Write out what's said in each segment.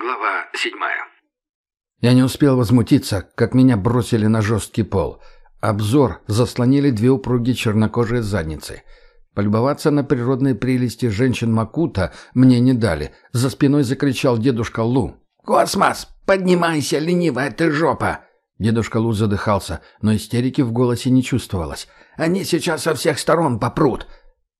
Глава седьмая. Я не успел возмутиться, как меня бросили на жесткий пол. Обзор заслонили две упругие чернокожие задницы. Полюбоваться на природные прелести женщин Макута мне не дали. За спиной закричал дедушка Лу. «Космос, поднимайся, ленивая ты жопа!» Дедушка Лу задыхался, но истерики в голосе не чувствовалось. «Они сейчас со всех сторон попрут!»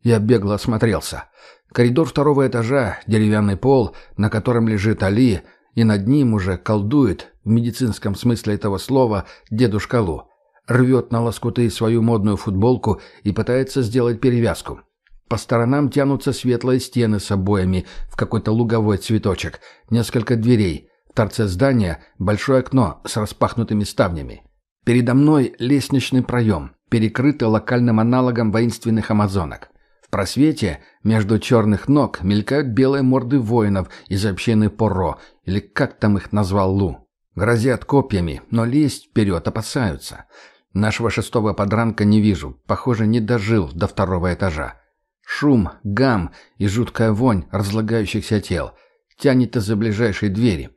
Я бегло осмотрелся. Коридор второго этажа, деревянный пол, на котором лежит Али, и над ним уже колдует, в медицинском смысле этого слова, дедушка Лу. Рвет на лоскуты свою модную футболку и пытается сделать перевязку. По сторонам тянутся светлые стены с обоями в какой-то луговой цветочек, несколько дверей. В торце здания большое окно с распахнутыми ставнями. Передо мной лестничный проем, перекрытый локальным аналогом воинственных амазонок. В просвете между черных ног мелькают белые морды воинов из общины Поро, или как там их назвал Лу. Грозят копьями, но лезть вперед опасаются. Нашего шестого подранка не вижу, похоже, не дожил до второго этажа. Шум, гам и жуткая вонь разлагающихся тел тянет из-за ближайшей двери.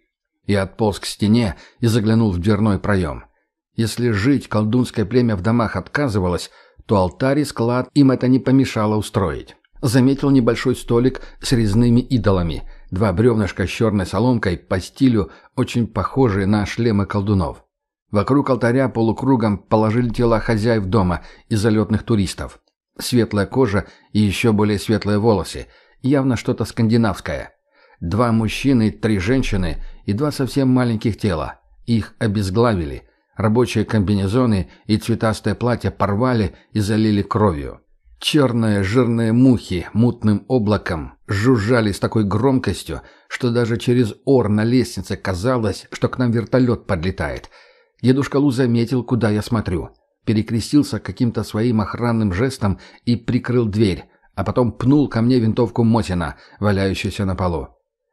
Я отполз к стене и заглянул в дверной проем. Если жить колдунское племя в домах отказывалось, то алтарь и склад им это не помешало устроить. Заметил небольшой столик с резными идолами, два бревнышка с черной соломкой по стилю, очень похожие на шлемы колдунов. Вокруг алтаря полукругом положили тела хозяев дома и залетных туристов. Светлая кожа и еще более светлые волосы, явно что-то скандинавское. Два мужчины, три женщины и два совсем маленьких тела. Их обезглавили – Рабочие комбинезоны и цветастое платье порвали и залили кровью. Черные жирные мухи мутным облаком жужжали с такой громкостью, что даже через ор на лестнице казалось, что к нам вертолет подлетает. Дедушка Лу заметил, куда я смотрю. Перекрестился каким-то своим охранным жестом и прикрыл дверь, а потом пнул ко мне винтовку Мотина, валяющуюся на полу.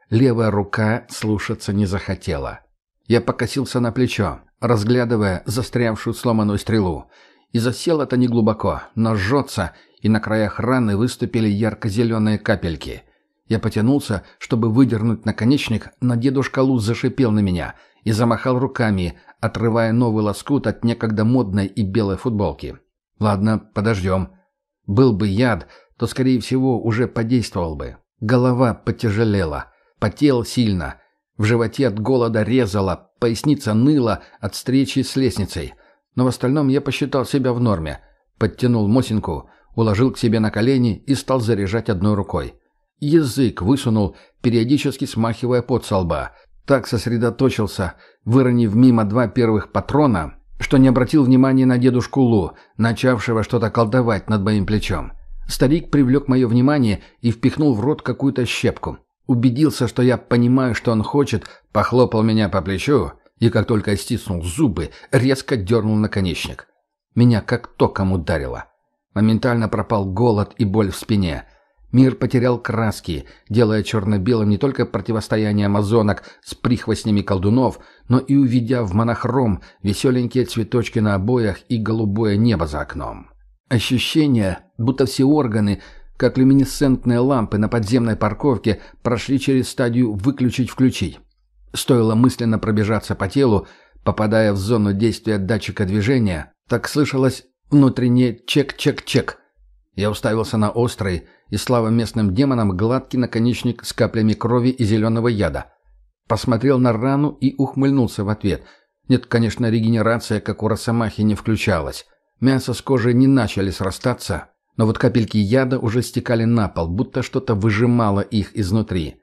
Левая рука слушаться не захотела. Я покосился на плечо, разглядывая застрявшую сломанную стрелу. И засел это неглубоко, но жжется, и на краях раны выступили ярко-зеленые капельки. Я потянулся, чтобы выдернуть наконечник, но дедушка Луз зашипел на меня и замахал руками, отрывая новый лоскут от некогда модной и белой футболки. «Ладно, подождем. Был бы яд, то, скорее всего, уже подействовал бы. Голова потяжелела, потел сильно, в животе от голода резало, поясница ныла от встречи с лестницей. Но в остальном я посчитал себя в норме. Подтянул Мосинку, уложил к себе на колени и стал заряжать одной рукой. Язык высунул, периодически смахивая пот со лба. Так сосредоточился, выронив мимо два первых патрона, что не обратил внимания на дедушку Лу, начавшего что-то колдовать над моим плечом. Старик привлек мое внимание и впихнул в рот какую-то щепку. Убедился, что я понимаю, что он хочет, похлопал меня по плечу и, как только стиснул зубы, резко дернул наконечник. Меня как током ударило. Моментально пропал голод и боль в спине. Мир потерял краски, делая черно-белым не только противостояние амазонок с прихвостнями колдунов, но и увидя в монохром веселенькие цветочки на обоях и голубое небо за окном. Ощущение, будто все органы как люминесцентные лампы на подземной парковке прошли через стадию «выключить-включить». Стоило мысленно пробежаться по телу, попадая в зону действия датчика движения, так слышалось внутреннее «чек-чек-чек». Я уставился на острый и, слава местным демонам, гладкий наконечник с каплями крови и зеленого яда. Посмотрел на рану и ухмыльнулся в ответ. Нет, конечно, регенерация, как у росомахи, не включалась. Мясо с кожей не начали срастаться, но вот капельки яда уже стекали на пол, будто что-то выжимало их изнутри.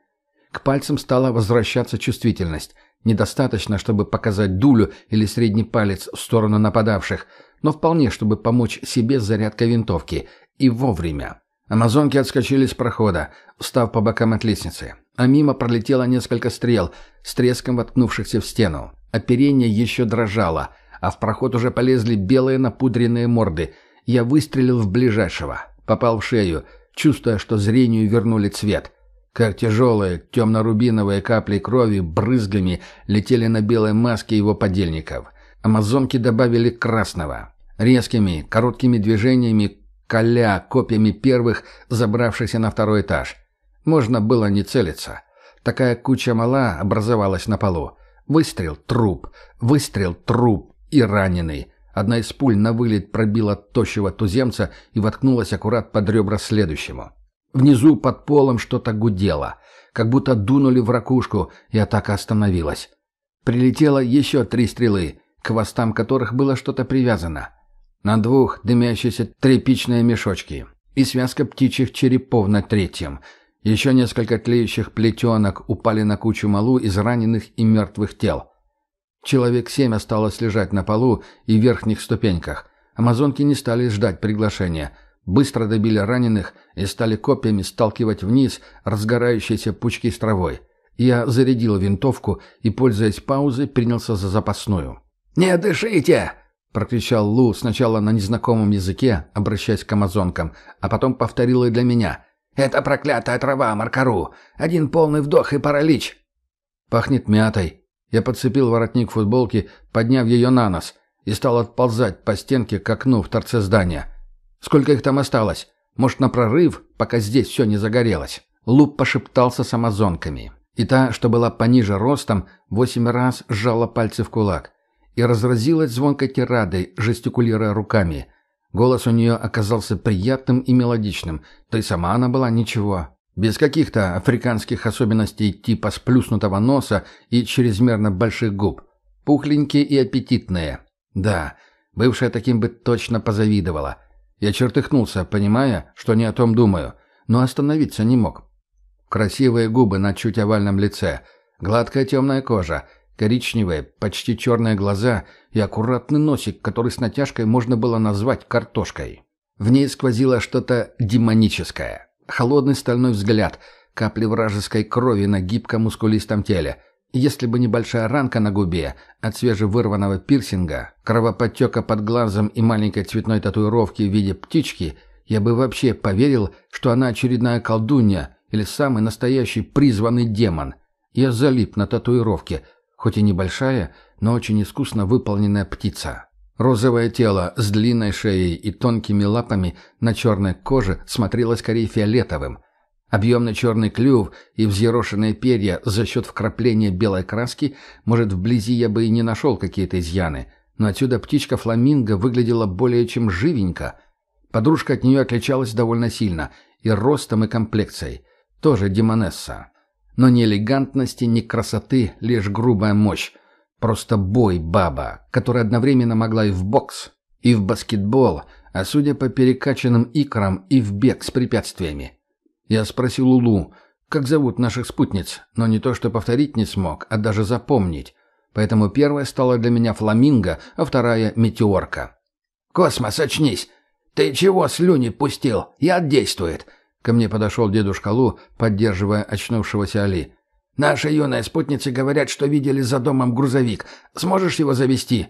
К пальцам стала возвращаться чувствительность. Недостаточно, чтобы показать дулю или средний палец в сторону нападавших, но вполне, чтобы помочь себе с зарядкой винтовки. И вовремя. Амазонки отскочили с прохода, встав по бокам от лестницы. А мимо пролетело несколько стрел, с треском воткнувшихся в стену. Оперение еще дрожало, а в проход уже полезли белые напудренные морды – я выстрелил в ближайшего. Попал в шею, чувствуя, что зрению вернули цвет. Как тяжелые, темно-рубиновые капли крови брызгами летели на белой маске его подельников. Амазонки добавили красного. Резкими, короткими движениями, коля копьями первых, забравшихся на второй этаж. Можно было не целиться. Такая куча мала образовалась на полу. Выстрел, труп, выстрел, труп и раненый. Одна из пуль на вылет пробила тощего туземца и воткнулась аккурат под ребра следующему. Внизу под полом что-то гудело, как будто дунули в ракушку, и атака остановилась. Прилетело еще три стрелы, к хвостам которых было что-то привязано. На двух дымящиеся тряпичные мешочки и связка птичьих черепов на третьем. Еще несколько тлеющих плетенок упали на кучу малу из раненых и мертвых тел. Человек семь осталось лежать на полу и верхних ступеньках. Амазонки не стали ждать приглашения. Быстро добили раненых и стали копьями сталкивать вниз разгорающиеся пучки с травой. Я зарядил винтовку и, пользуясь паузой, принялся за запасную. «Не дышите!» — прокричал Лу сначала на незнакомом языке, обращаясь к амазонкам, а потом повторил и для меня. «Это проклятая трава, Маркару! Один полный вдох и паралич!» «Пахнет мятой», я подцепил воротник футболки, подняв ее на нос, и стал отползать по стенке к окну в торце здания. Сколько их там осталось? Может, на прорыв, пока здесь все не загорелось? Луп пошептался с амазонками. И та, что была пониже ростом, восемь раз сжала пальцы в кулак. И разразилась звонкой тирадой, жестикулируя руками. Голос у нее оказался приятным и мелодичным, да и сама она была ничего, без каких-то африканских особенностей типа сплюснутого носа и чрезмерно больших губ. Пухленькие и аппетитные. Да, бывшая таким бы точно позавидовала. Я чертыхнулся, понимая, что не о том думаю, но остановиться не мог. Красивые губы на чуть овальном лице, гладкая темная кожа, коричневые, почти черные глаза и аккуратный носик, который с натяжкой можно было назвать картошкой. В ней сквозило что-то демоническое. Холодный стальной взгляд, капли вражеской крови на гибком мускулистом теле. Если бы небольшая ранка на губе от свежевырванного пирсинга, кровоподтека под глазом и маленькой цветной татуировки в виде птички, я бы вообще поверил, что она очередная колдунья или самый настоящий призванный демон. Я залип на татуировке, хоть и небольшая, но очень искусно выполненная птица. Розовое тело с длинной шеей и тонкими лапами на черной коже смотрелось скорее фиолетовым. Объемный черный клюв и взъерошенные перья за счет вкрапления белой краски, может, вблизи я бы и не нашел какие-то изъяны, но отсюда птичка фламинго выглядела более чем живенько. Подружка от нее отличалась довольно сильно, и ростом, и комплекцией. Тоже демонесса. Но ни элегантности, ни красоты, лишь грубая мощь. Просто бой баба, которая одновременно могла и в бокс, и в баскетбол, а судя по перекачанным икрам, и в бег с препятствиями. Я спросил Лулу, как зовут наших спутниц, но не то что повторить не смог, а даже запомнить. Поэтому первая стала для меня фламинго, а вторая — метеорка. «Космос, очнись! Ты чего слюни пустил? Яд действует!» Ко мне подошел дедушка Лу, поддерживая очнувшегося Али. Наши юные спутницы говорят, что видели за домом грузовик. Сможешь его завести?»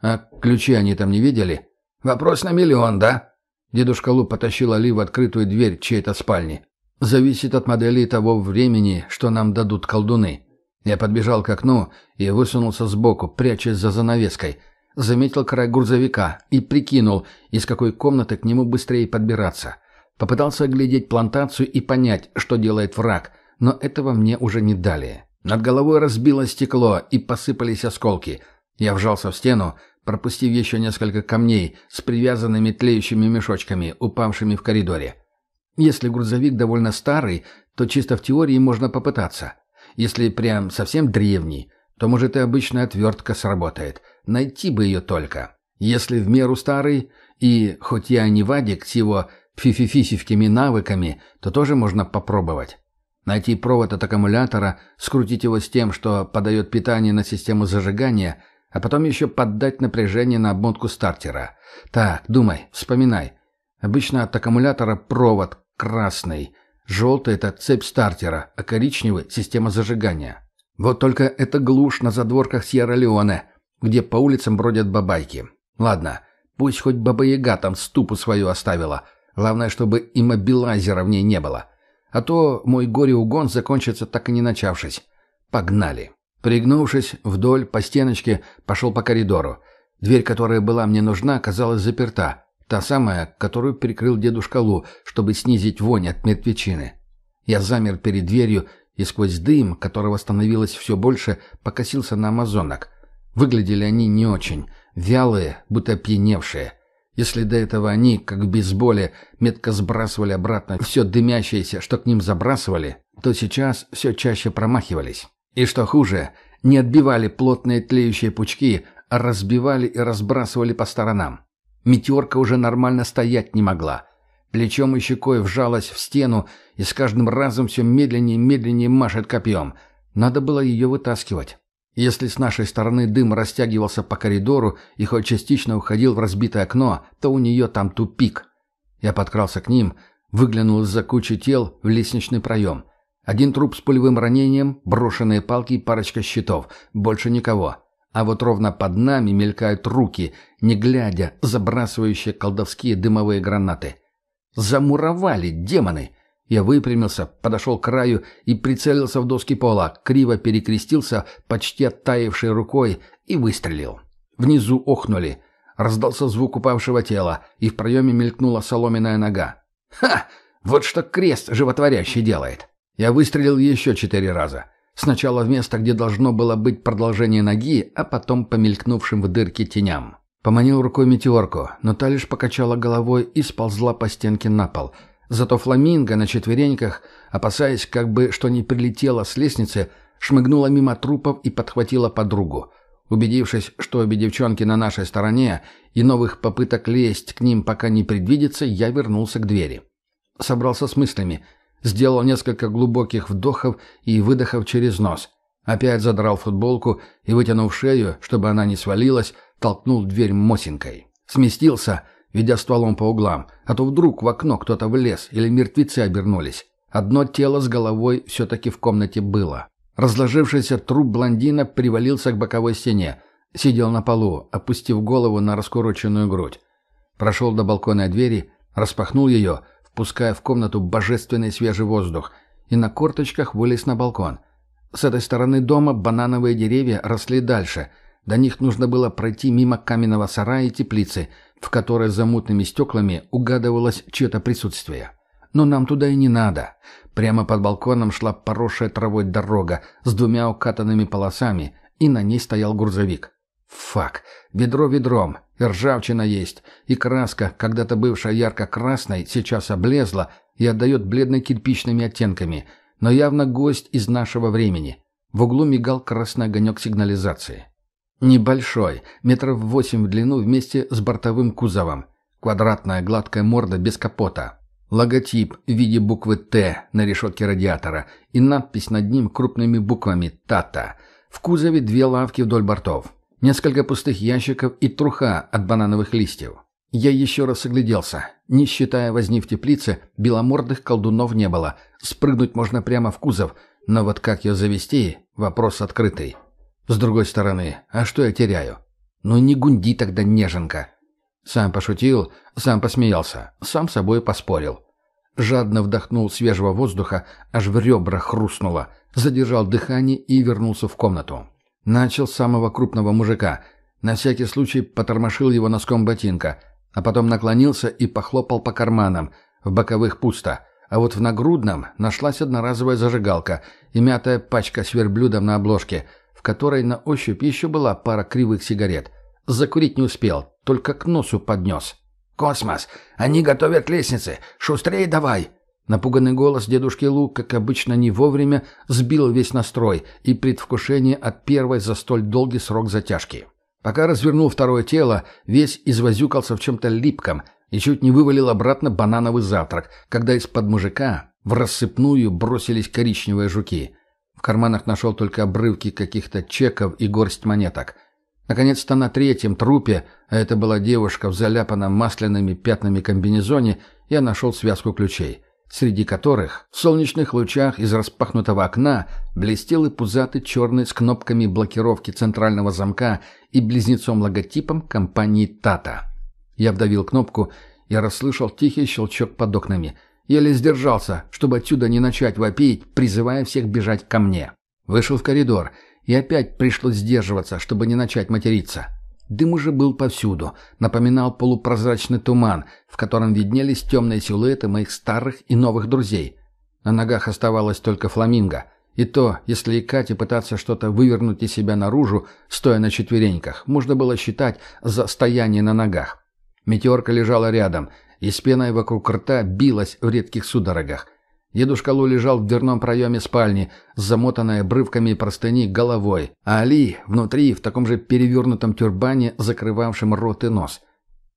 «А ключи они там не видели?» «Вопрос на миллион, да?» Дедушка Лу потащил Али в открытую дверь чьей-то спальни. «Зависит от модели того времени, что нам дадут колдуны». Я подбежал к окну и высунулся сбоку, прячась за занавеской. Заметил край грузовика и прикинул, из какой комнаты к нему быстрее подбираться. Попытался оглядеть плантацию и понять, что делает враг – но этого мне уже не дали. Над головой разбилось стекло и посыпались осколки. Я вжался в стену, пропустив еще несколько камней с привязанными тлеющими мешочками, упавшими в коридоре. Если грузовик довольно старый, то чисто в теории можно попытаться. Если прям совсем древний, то, может, и обычная отвертка сработает. Найти бы ее только. Если в меру старый, и хоть я не Вадик с его фифифисевскими навыками, то тоже можно попробовать. Найти провод от аккумулятора, скрутить его с тем, что подает питание на систему зажигания, а потом еще поддать напряжение на обмотку стартера. Так, думай, вспоминай. Обычно от аккумулятора провод красный, желтый – это цепь стартера, а коричневый – система зажигания. Вот только это глушь на задворках Сьерра-Леоне, где по улицам бродят бабайки. Ладно, пусть хоть баба-яга там ступу свою оставила. Главное, чтобы иммобилайзера в ней не было. А то мой горе-угон закончится так и не начавшись. Погнали. Пригнувшись вдоль по стеночке, пошел по коридору. Дверь, которая была мне нужна, оказалась заперта. Та самая, которую прикрыл дедушка Лу, чтобы снизить вонь от мертвечины. Я замер перед дверью и сквозь дым, которого становилось все больше, покосился на амазонок. Выглядели они не очень, вялые, будто пьяневшие. Если до этого они, как в бейсболе, метко сбрасывали обратно все дымящееся, что к ним забрасывали, то сейчас все чаще промахивались. И что хуже, не отбивали плотные тлеющие пучки, а разбивали и разбрасывали по сторонам. Метеорка уже нормально стоять не могла. Плечом и щекой вжалась в стену и с каждым разом все медленнее и медленнее машет копьем. Надо было ее вытаскивать. Если с нашей стороны дым растягивался по коридору и хоть частично уходил в разбитое окно, то у нее там тупик. Я подкрался к ним, выглянул из-за кучи тел в лестничный проем. Один труп с пулевым ранением, брошенные палки и парочка щитов. Больше никого. А вот ровно под нами мелькают руки, не глядя, забрасывающие колдовские дымовые гранаты. Замуровали, демоны! Я выпрямился, подошел к краю и прицелился в доски пола, криво перекрестился, почти оттаившей рукой, и выстрелил. Внизу охнули. Раздался звук упавшего тела, и в проеме мелькнула соломенная нога. «Ха! Вот что крест животворящий делает!» Я выстрелил еще четыре раза. Сначала в место, где должно было быть продолжение ноги, а потом по мелькнувшим в дырке теням. Поманил рукой метеорку, но та лишь покачала головой и сползла по стенке на пол – Зато фламинго на четвереньках, опасаясь, как бы что ни прилетело с лестницы, шмыгнула мимо трупов и подхватила подругу. Убедившись, что обе девчонки на нашей стороне и новых попыток лезть к ним пока не предвидится, я вернулся к двери. Собрался с мыслями, сделал несколько глубоких вдохов и выдохов через нос. Опять задрал футболку и, вытянув шею, чтобы она не свалилась, толкнул дверь Мосинкой. Сместился — ведя стволом по углам, а то вдруг в окно кто-то влез или мертвецы обернулись. Одно тело с головой все-таки в комнате было. Разложившийся труп блондина привалился к боковой стене. Сидел на полу, опустив голову на раскуроченную грудь. Прошел до балконной двери, распахнул ее, впуская в комнату божественный свежий воздух, и на корточках вылез на балкон. С этой стороны дома банановые деревья росли дальше. До них нужно было пройти мимо каменного сарая и теплицы – в которой за мутными стеклами угадывалось чье-то присутствие. Но нам туда и не надо. Прямо под балконом шла поросшая травой дорога с двумя укатанными полосами, и на ней стоял грузовик. Фак, ведро ведром, и ржавчина есть, и краска, когда-то бывшая ярко-красной, сейчас облезла и отдает бледно-кирпичными оттенками, но явно гость из нашего времени. В углу мигал красный огонек сигнализации. Небольшой, метров восемь в длину вместе с бортовым кузовом. Квадратная гладкая морда без капота. Логотип в виде буквы «Т» на решетке радиатора и надпись над ним крупными буквами «Тата». В кузове две лавки вдоль бортов. Несколько пустых ящиков и труха от банановых листьев. Я еще раз огляделся. Не считая возни в теплице, беломордых колдунов не было. Спрыгнуть можно прямо в кузов, но вот как ее завести – вопрос открытый. С другой стороны, а что я теряю? Ну не гунди тогда, неженка. Сам пошутил, сам посмеялся, сам собой поспорил. Жадно вдохнул свежего воздуха, аж в ребра хрустнуло, задержал дыхание и вернулся в комнату. Начал с самого крупного мужика. На всякий случай потормошил его носком ботинка, а потом наклонился и похлопал по карманам. В боковых пусто, а вот в нагрудном нашлась одноразовая зажигалка и мятая пачка с верблюдом на обложке — в которой на ощупь еще была пара кривых сигарет. Закурить не успел, только к носу поднес. «Космос! Они готовят лестницы! Шустрее давай!» Напуганный голос дедушки Лу, как обычно не вовремя, сбил весь настрой и предвкушение от первой за столь долгий срок затяжки. Пока развернул второе тело, весь извозюкался в чем-то липком и чуть не вывалил обратно банановый завтрак, когда из-под мужика в рассыпную бросились коричневые жуки. В карманах нашел только обрывки каких-то чеков и горсть монеток. Наконец-то на третьем трупе, а это была девушка в заляпанном масляными пятнами комбинезоне, я нашел связку ключей, среди которых в солнечных лучах из распахнутого окна блестел и пузатый черный с кнопками блокировки центрального замка и близнецом-логотипом компании «Тата». Я вдавил кнопку и расслышал тихий щелчок под окнами – Еле сдержался, чтобы отсюда не начать вопить, призывая всех бежать ко мне. Вышел в коридор, и опять пришлось сдерживаться, чтобы не начать материться. Дым уже был повсюду, напоминал полупрозрачный туман, в котором виднелись темные силуэты моих старых и новых друзей. На ногах оставалась только фламинго, И то, если икать и пытаться что-то вывернуть из себя наружу, стоя на четвереньках, можно было считать за стояние на ногах. Метеорка лежала рядом, и с вокруг рта билась в редких судорогах. Дедушка Лу лежал в дверном проеме спальни, замотанной обрывками простыни головой, а Али внутри, в таком же перевернутом тюрбане, закрывавшем рот и нос.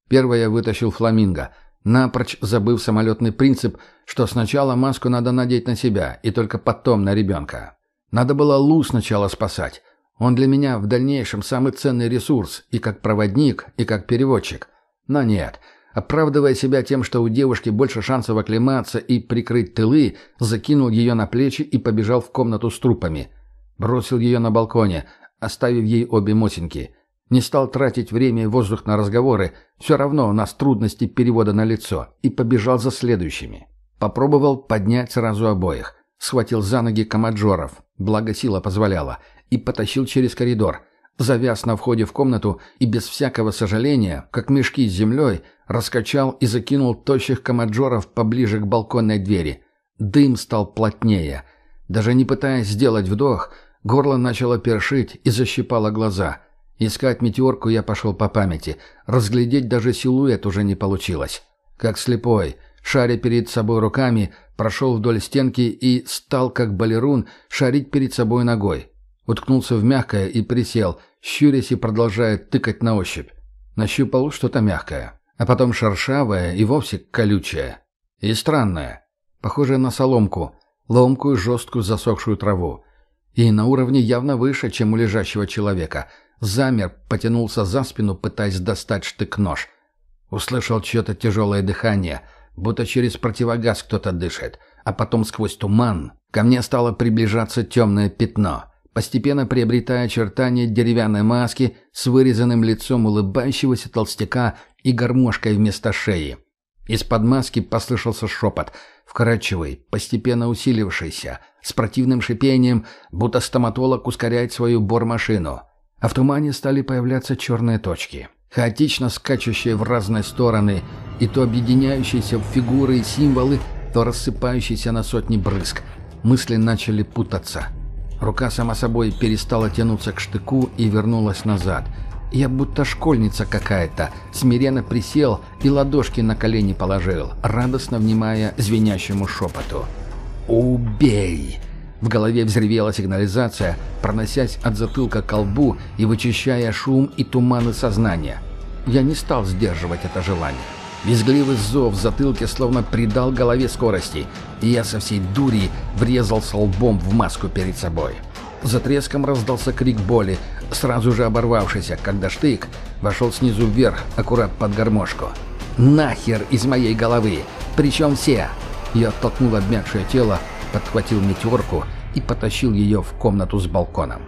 Первое вытащил фламинго, напрочь забыв самолетный принцип, что сначала маску надо надеть на себя, и только потом на ребенка. Надо было Лу сначала спасать. Он для меня в дальнейшем самый ценный ресурс, и как проводник, и как переводчик. Но нет — Оправдывая себя тем, что у девушки больше шансов оклематься и прикрыть тылы, закинул ее на плечи и побежал в комнату с трупами. Бросил ее на балконе, оставив ей обе мотинки. Не стал тратить время и воздух на разговоры, все равно у нас трудности перевода на лицо, и побежал за следующими. Попробовал поднять сразу обоих. Схватил за ноги комаджоров, благо сила позволяла, и потащил через коридор – завяз на входе в комнату и без всякого сожаления, как мешки с землей, раскачал и закинул тощих комаджоров поближе к балконной двери. Дым стал плотнее. Даже не пытаясь сделать вдох, горло начало першить и защипало глаза. Искать метеорку я пошел по памяти. Разглядеть даже силуэт уже не получилось. Как слепой, шаря перед собой руками, прошел вдоль стенки и стал, как балерун, шарить перед собой ногой. Уткнулся в мягкое и присел, щурясь и продолжая тыкать на ощупь. Нащупал что-то мягкое, а потом шершавое и вовсе колючее. И странное, похожее на соломку, ломкую, жесткую, засохшую траву. И на уровне явно выше, чем у лежащего человека. Замер, потянулся за спину, пытаясь достать штык-нож. Услышал чье-то тяжелое дыхание, будто через противогаз кто-то дышит. А потом сквозь туман ко мне стало приближаться темное пятно — постепенно приобретая очертания деревянной маски с вырезанным лицом улыбающегося толстяка и гармошкой вместо шеи. Из-под маски послышался шепот, вкрадчивый, постепенно усилившийся, с противным шипением, будто стоматолог ускоряет свою бормашину. А в тумане стали появляться черные точки, хаотично скачущие в разные стороны, и то объединяющиеся в фигуры и символы, то рассыпающиеся на сотни брызг. Мысли начали путаться — Рука сама собой перестала тянуться к штыку и вернулась назад. Я будто школьница какая-то, смиренно присел и ладошки на колени положил, радостно внимая звенящему шепоту. «Убей!» В голове взревела сигнализация, проносясь от затылка к колбу и вычищая шум и туманы сознания. Я не стал сдерживать это желание. Визгливый зов в затылке словно придал голове скорости, и я со всей дури врезался лбом в маску перед собой. За треском раздался крик боли, сразу же оборвавшийся, когда штык вошел снизу вверх, аккурат под гармошку. «Нахер из моей головы! Причем все!» Я оттолкнул обмякшее тело, подхватил метеорку и потащил ее в комнату с балконом.